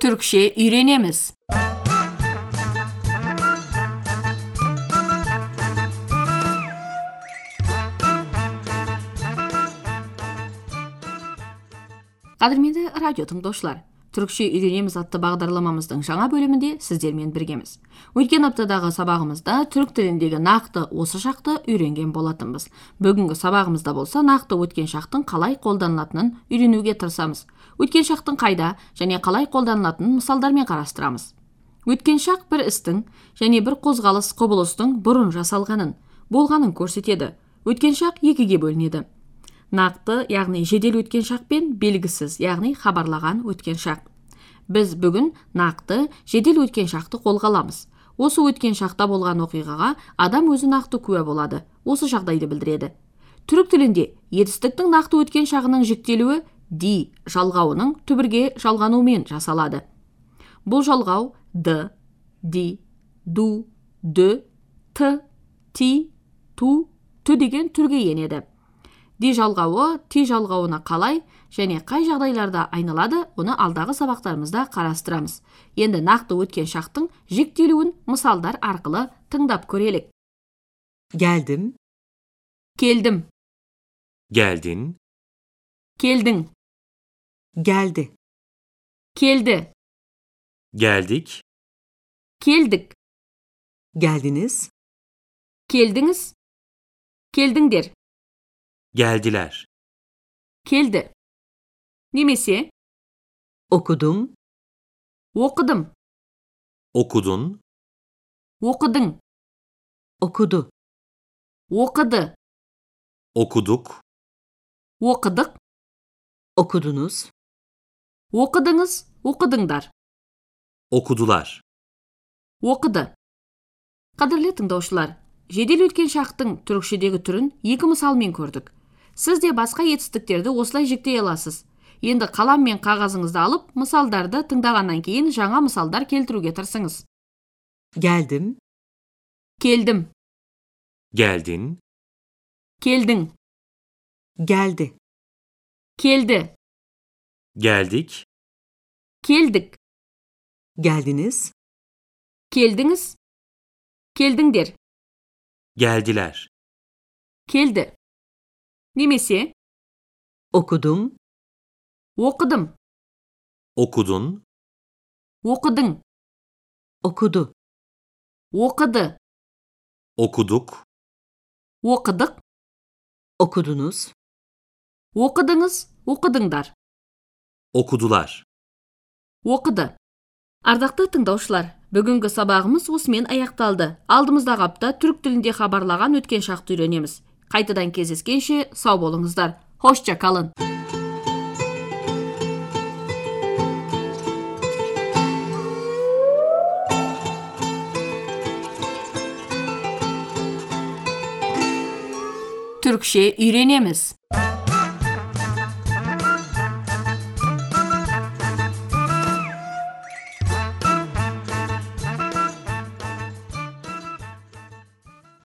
Türkçe үйренеміз. Қадірменді радио тыңдаушылар, түрікше үйренеміз атты бағдарламамыздың жаңа бөлімінде сіздермен біргеміз. Өткен аптадағы сабағымызда түрік тіліндегі нақты осы шақты үйренген болатынбыз. Бүгінгі сабағымызда болса нақты өткен шақтың қалай қолданылатынын үйренуге тырысамыз. Өткен шақтың қайда және қалай қолданылатынын мысалдармен қарастырамыз. Өткен шақ бір істің және бір қозғалыс құбылыстың бұрын жасалғанын болғанын көрсетеді. Өткен шақ екіге бөлінеді. Нақты яғни жедел өткен шақ пен белгісіз яғни хабарлаған өткен шақ. Біз бүгін нақты жедел өткен шақты қолға аламыз. Осы өткен шақта болған оқиғаға адам өзі нақты куә болады. Осы жағдайды білдіреді. Түрік тілінде етістіктің нақты өткен шағының жіктелуі ди жалғауының түбірге жалғануымен жасалады. Бұл жалғау д ди ду д т ти ту т деген түрге енеді. Ди жалғауы ти жалғауына қалай және қай жағдайларда айналады оны алдағы сабақтарымызда қарастырамыз. Енді нақты өткен шақтың жіктелуін мысалдар арқылы тыңдап көрелік. Geldim, келдім. Geldin, келдің. Geldi, келді. Geldik, келдік. Geldiniz, келдіңіз. Келдіңдер. Geldiler. келді. Немесе? Okudum, оқыдым Okudun, оқыдың okudu, оқыды okuduk, оқыдық okudunuz, оқыдыңыз оқыдыңдар okudular. оқыды қадірлі тыңдаушылар жедел өткен шақтың түрікшедегі түрін екі мысалмен көрдік сіз де басқа етістіктерді осылай жіктей аласыз енді қалам мен қағазыңызды алып мысалдарды тыңдағаннан кейін жаңа мысалдар келтіруге тырысыңыз. Geldim, келдім. Geldin, келдің. Geldi, келді. Geldik, келдік. Geldiniz, келдіңіз. Келдіңдер. Geldiler. келді. Немесе? Okudum, оқыдым Okudun, оқыдың okudu, оқыды okuduk, оқыдық okudunuz, оқыдыңыз оқыдыңдар okudular. оқыды ардақты тыңдаушылар бүгінгі сабағымыз осымен аяқталды. Алдымыздағы апта түрік тілінде хабарлаған өткен шақты үйренеміз. Қайтадан кездескенше сау болыңыздар. Hoşça kalın Türkçe үйренеміз